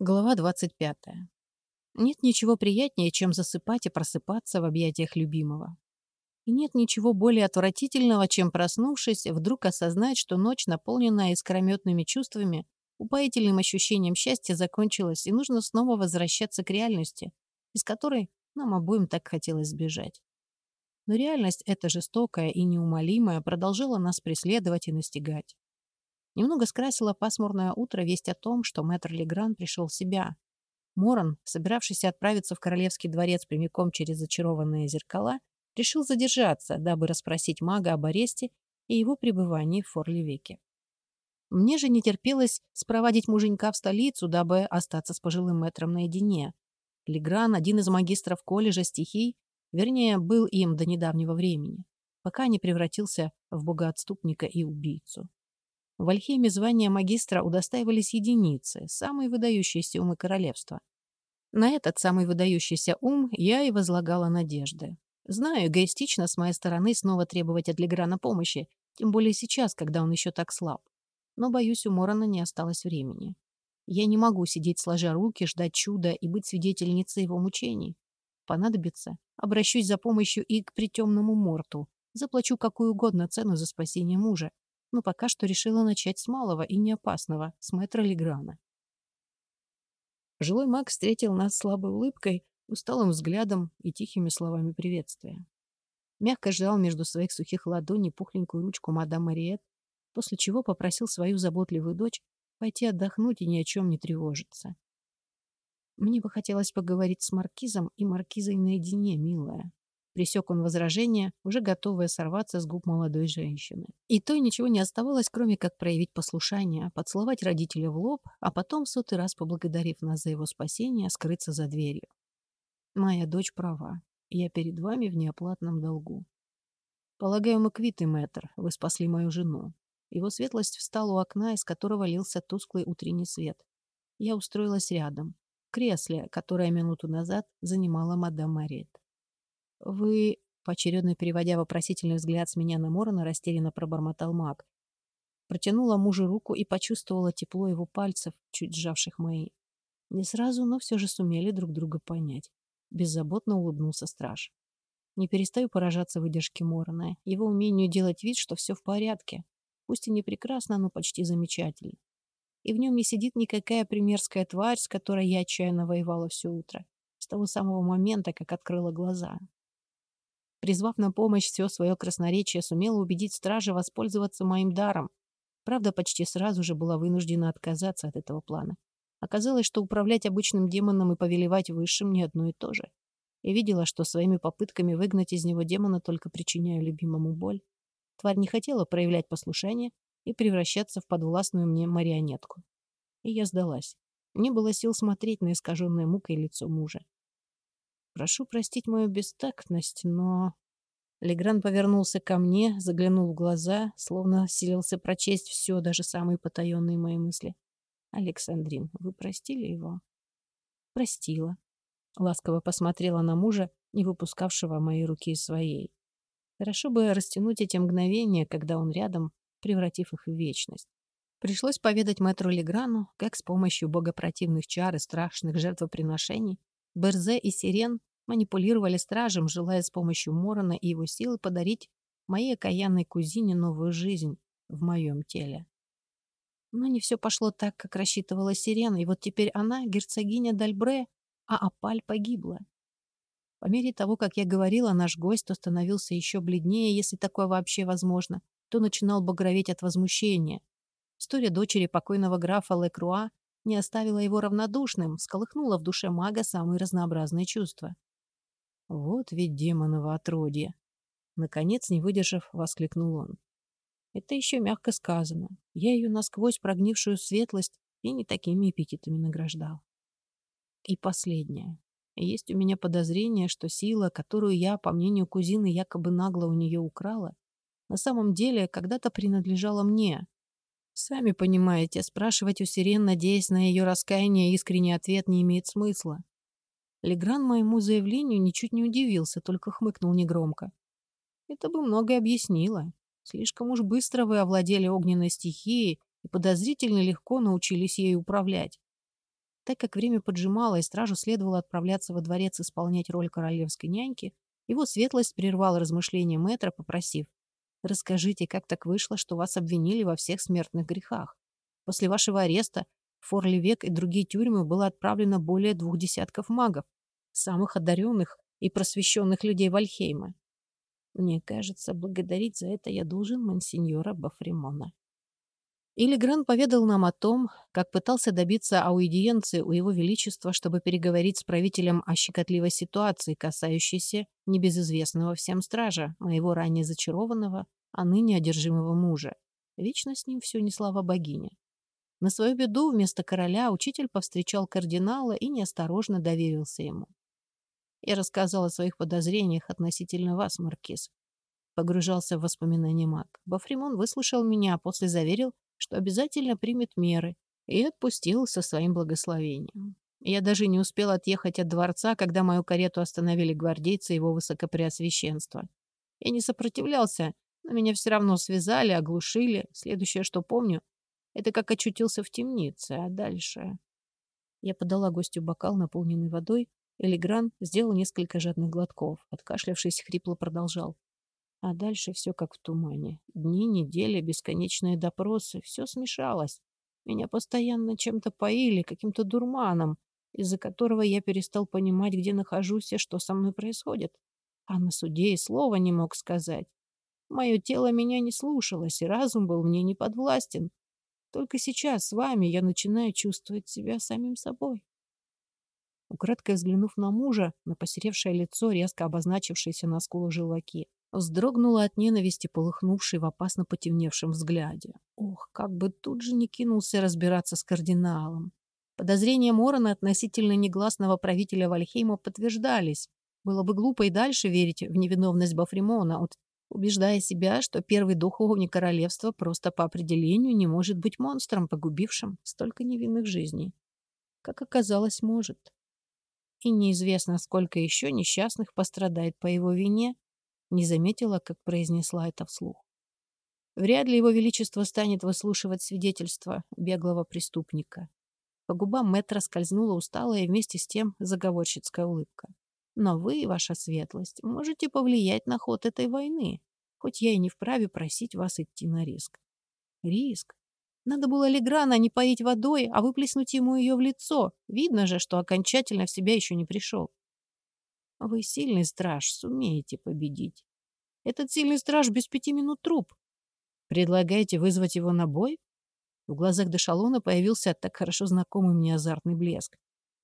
Глава 25. Нет ничего приятнее, чем засыпать и просыпаться в объятиях любимого. И нет ничего более отвратительного, чем, проснувшись, вдруг осознать, что ночь, наполненная искрометными чувствами, упоительным ощущением счастья закончилась, и нужно снова возвращаться к реальности, из которой нам обоим так хотелось сбежать. Но реальность эта жестокая и неумолимая продолжала нас преследовать и настигать. Немного скрасило пасмурное утро весть о том, что мэтр Легран пришел в себя. Моран, собиравшийся отправиться в королевский дворец прямиком через зачарованные зеркала, решил задержаться, дабы расспросить мага об аресте и его пребывании в Форливеке. Мне же не терпелось спровадить муженька в столицу, дабы остаться с пожилым мэтром наедине. Легран, один из магистров колледжа стихий, вернее, был им до недавнего времени, пока не превратился в богоотступника и убийцу. В Альхеме звания магистра удостаивались единицы, самые выдающиеся умы королевства. На этот самый выдающийся ум я и возлагала надежды. Знаю, эгоистично с моей стороны снова требовать от Леграна помощи, тем более сейчас, когда он еще так слаб. Но, боюсь, у Морона не осталось времени. Я не могу сидеть сложа руки, ждать чуда и быть свидетельницей его мучений. Понадобится, обращусь за помощью и к притемному Морту. Заплачу какую угодно цену за спасение мужа, но пока что решила начать с малого и неопасного, с мэтра Леграна. Жилой маг встретил нас слабой улыбкой, усталым взглядом и тихими словами приветствия. Мягко сжал между своих сухих ладоней пухленькую ручку мадам Мариет, после чего попросил свою заботливую дочь пойти отдохнуть и ни о чем не тревожиться. Мне бы хотелось поговорить с маркизом и маркизой наедине, милая. Присек он возражение, уже готовое сорваться с губ молодой женщины. И той ничего не оставалось, кроме как проявить послушание, поцеловать родителя в лоб, а потом, в сотый раз поблагодарив нас за его спасение, скрыться за дверью. Моя дочь права. Я перед вами в неоплатном долгу. Полагаю, мы квиты, мэтр. Вы спасли мою жену. Его светлость встал у окна, из которого лился тусклый утренний свет. Я устроилась рядом, в кресле, которое минуту назад занимала мадам Марет. «Вы...» — поочередно переводя вопросительный взгляд с меня на Морона, растерянно пробормотал маг. Протянула мужу руку и почувствовала тепло его пальцев, чуть сжавших мои. Не сразу, но все же сумели друг друга понять. Беззаботно улыбнулся страж. Не перестаю поражаться выдержке Морона, его умению делать вид, что все в порядке. Пусть и не прекрасно, но почти замечательно. И в нем не сидит никакая примерская тварь, с которой я отчаянно воевала все утро. С того самого момента, как открыла глаза. Призвав на помощь все свое красноречие, сумела убедить стража воспользоваться моим даром. Правда, почти сразу же была вынуждена отказаться от этого плана. Оказалось, что управлять обычным демоном и повелевать высшим не одно и то же. Я видела, что своими попытками выгнать из него демона только причиняю любимому боль. Тварь не хотела проявлять послушание и превращаться в подвластную мне марионетку. И я сдалась. Не было сил смотреть на искаженное мукой лицо мужа. Прошу простить мою бестактность, но... Легран повернулся ко мне, заглянул в глаза, словно силился прочесть все, даже самые потаенные мои мысли. «Александрин, вы простили его?» «Простила». Ласково посмотрела на мужа, не выпускавшего мои руки своей. Хорошо бы растянуть эти мгновения, когда он рядом, превратив их в вечность. Пришлось поведать мэтру Леграну, как с помощью богопротивных чар и страшных жертвоприношений Берзе и Сирен манипулировали стражем, желая с помощью Морона и его силы подарить моей окаянной кузине новую жизнь в моем теле. Но не все пошло так, как рассчитывала Сирена, и вот теперь она, герцогиня Дальбре, а Апаль погибла. По мере того, как я говорила, наш гость становился еще бледнее, если такое вообще возможно, то начинал багроветь от возмущения. История дочери покойного графа Лекруа не оставила его равнодушным, сколыхнула в душе мага самые разнообразные чувства. Вот ведь демоново отродье. Наконец, не выдержав, воскликнул он. Это еще мягко сказано. Я ее насквозь прогнившую светлость и не такими эпитетами награждал. И последнее. Есть у меня подозрение, что сила, которую я, по мнению кузины, якобы нагло у нее украла, на самом деле когда-то принадлежала мне. Сами понимаете, спрашивать у Сирен, надеясь на ее раскаяние, искренний ответ не имеет смысла. Легран моему заявлению ничуть не удивился, только хмыкнул негромко. Это бы многое объяснило. Слишком уж быстро вы овладели огненной стихией и подозрительно легко научились ей управлять. Так как время поджимало, и стражу следовало отправляться во дворец исполнять роль королевской няньки, его светлость прервал размышления мэтра, попросив «Расскажите, как так вышло, что вас обвинили во всех смертных грехах? После вашего ареста в Форливек и другие тюрьмы было отправлено более двух десятков магов, самых одаренных и просвещенных людей Вальхейма. Мне кажется, благодарить за это я должен мансиньора Бафримона. Иллигран поведал нам о том, как пытался добиться аудиенции у Его Величества, чтобы переговорить с правителем о щекотливой ситуации, касающейся небезызвестного всем стража, моего ранее зачарованного, а ныне одержимого мужа. Вечно с ним все не слава богиня. На свою беду вместо короля учитель повстречал кардинала и неосторожно доверился ему. Я рассказал о своих подозрениях относительно вас, Маркиз. Погружался в воспоминания маг. Бафримон выслушал меня, а после заверил, что обязательно примет меры, и отпустил со своим благословением. Я даже не успел отъехать от дворца, когда мою карету остановили гвардейцы его высокопреосвященства. Я не сопротивлялся, но меня все равно связали, оглушили. Следующее, что помню, это как очутился в темнице, а дальше... Я подала гостю бокал, наполненный водой, Элигран сделал несколько жадных глотков. Откашлявшись, хрипло продолжал. А дальше все как в тумане. Дни, недели, бесконечные допросы. Все смешалось. Меня постоянно чем-то поили, каким-то дурманом, из-за которого я перестал понимать, где нахожусь и что со мной происходит. А на суде и слова не мог сказать. Мое тело меня не слушалось, и разум был мне не подвластен. Только сейчас с вами я начинаю чувствовать себя самим собой. Украдкой взглянув на мужа, на посеревшее лицо, резко обозначившееся на скулах желваки, Вздрогнула от ненависти, полыхнувшей в опасно потемневшем взгляде. Ох, как бы тут же не кинулся разбираться с кардиналом. Подозрения Морона относительно негласного правителя Вальхейма подтверждались. Было бы глупо и дальше верить в невиновность Бафримона, убеждая себя, что первый духовник королевства просто по определению не может быть монстром, погубившим столько невинных жизней. Как оказалось, может. И неизвестно, сколько еще несчастных пострадает по его вине, не заметила, как произнесла это вслух. Вряд ли его величество станет выслушивать свидетельства беглого преступника. По губам мэтра скользнула усталая и вместе с тем заговорщицкая улыбка. Но вы, ваша светлость, можете повлиять на ход этой войны, хоть я и не вправе просить вас идти на риск. Риск? Надо было Леграна не поить водой, а выплеснуть ему ее в лицо. Видно же, что окончательно в себя еще не пришел. Вы сильный страж, сумеете победить. Этот сильный страж без пяти минут труп. Предлагаете вызвать его на бой? В глазах Дешалона появился так хорошо знакомый мне азартный блеск.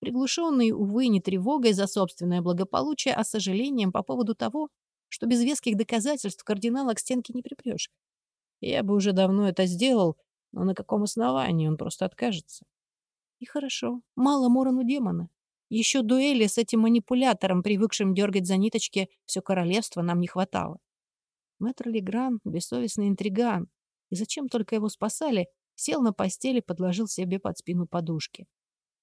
Приглушенный, увы, не тревогой за собственное благополучие, а сожалением по поводу того, что без веских доказательств кардинала к стенке не припрешь. Я бы уже давно это сделал, но на каком основании он просто откажется? И хорошо, мало Морону демона. Еще дуэли с этим манипулятором, привыкшим дергать за ниточки, все королевство нам не хватало. Мэтр Легран — бессовестный интриган. И зачем только его спасали, сел на постели, подложил себе под спину подушки.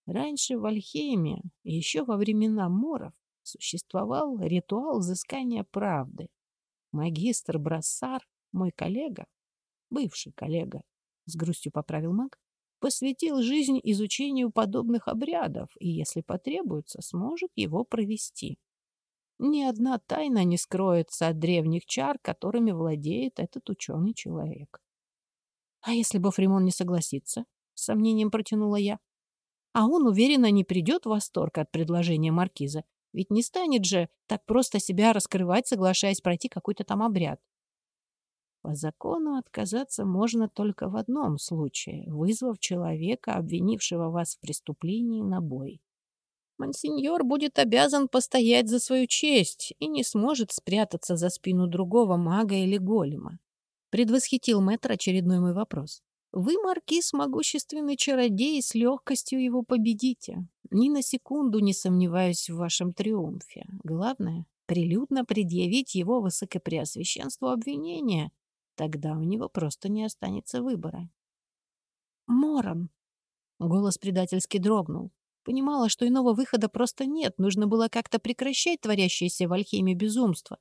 Раньше в Альхейме, еще во времена моров, существовал ритуал взыскания правды. Магистр Брассар, мой коллега, бывший коллега, с грустью поправил маг, посвятил жизнь изучению подобных обрядов и, если потребуется, сможет его провести. Ни одна тайна не скроется от древних чар, которыми владеет этот ученый человек. «А если Бофримон не согласится?» — с сомнением протянула я. «А он, уверенно, не придет в восторг от предложения маркиза, ведь не станет же так просто себя раскрывать, соглашаясь пройти какой-то там обряд. По закону отказаться можно только в одном случае, вызвав человека, обвинившего вас в преступлении, на бой. Монсеньор будет обязан постоять за свою честь и не сможет спрятаться за спину другого мага или голема. Предвосхитил мэтр очередной мой вопрос. Вы, маркиз, могущественный чародей, с легкостью его победите. Ни на секунду не сомневаюсь в вашем триумфе. Главное, прилюдно предъявить его высокопреосвященству обвинения, Тогда у него просто не останется выбора. «Мором!» Голос предательски дрогнул. Понимала, что иного выхода просто нет, нужно было как-то прекращать творящееся в Альхиме безумство.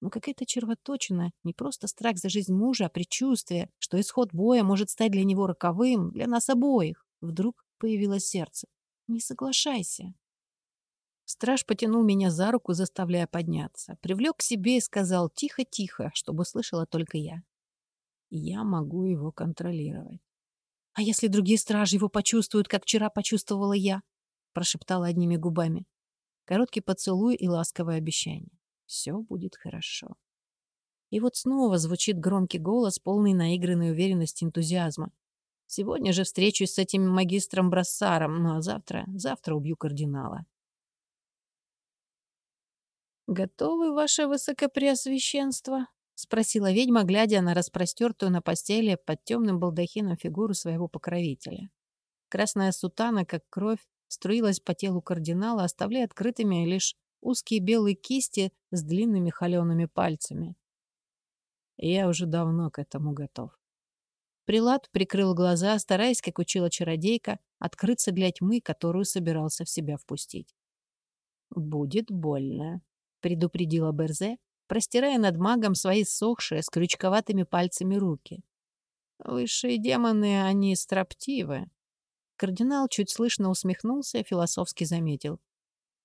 Но какая-то червоточина, не просто страх за жизнь мужа, а предчувствие, что исход боя может стать для него роковым, для нас обоих. Вдруг появилось сердце. Не соглашайся. Страж потянул меня за руку, заставляя подняться. Привлек к себе и сказал тихо-тихо, чтобы слышала только я. Я могу его контролировать. «А если другие стражи его почувствуют, как вчера почувствовала я?» прошептала одними губами. Короткий поцелуй и ласковое обещание. «Все будет хорошо». И вот снова звучит громкий голос, полный наигранной уверенности энтузиазма. Сегодня же встречусь с этим магистром Брассаром, ну а завтра, завтра убью кардинала. «Готовы, ваше высокопреосвященство?» — спросила ведьма, глядя на распростертую на постели под темным балдахином фигуру своего покровителя. Красная сутана, как кровь, струилась по телу кардинала, оставляя открытыми лишь узкие белые кисти с длинными холеными пальцами. Я уже давно к этому готов. Прилад прикрыл глаза, стараясь, как учила чародейка, открыться для тьмы, которую собирался в себя впустить. «Будет больно», — предупредила Берзе, простирая над магом свои сохшие с крючковатыми пальцами руки. «Высшие демоны, они строптивы». Кардинал чуть слышно усмехнулся и философски заметил.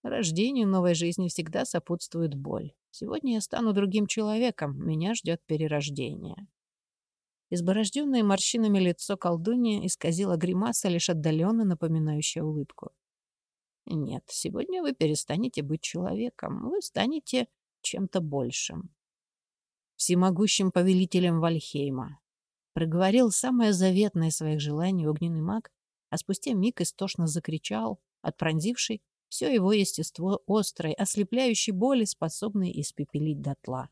«Рождению новой жизни всегда сопутствует боль. Сегодня я стану другим человеком, меня ждет перерождение». Изборожденное морщинами лицо колдуньи исказило гримаса, лишь отдаленно напоминающая улыбку. Нет, сегодня вы перестанете быть человеком, вы станете чем-то большим. Всемогущим повелителем Вальхейма. Проговорил самое заветное своих желаний огненный маг, а спустя миг истошно закричал, отпронзивший все его естество острой, ослепляющей боли, способной испепелить дотла.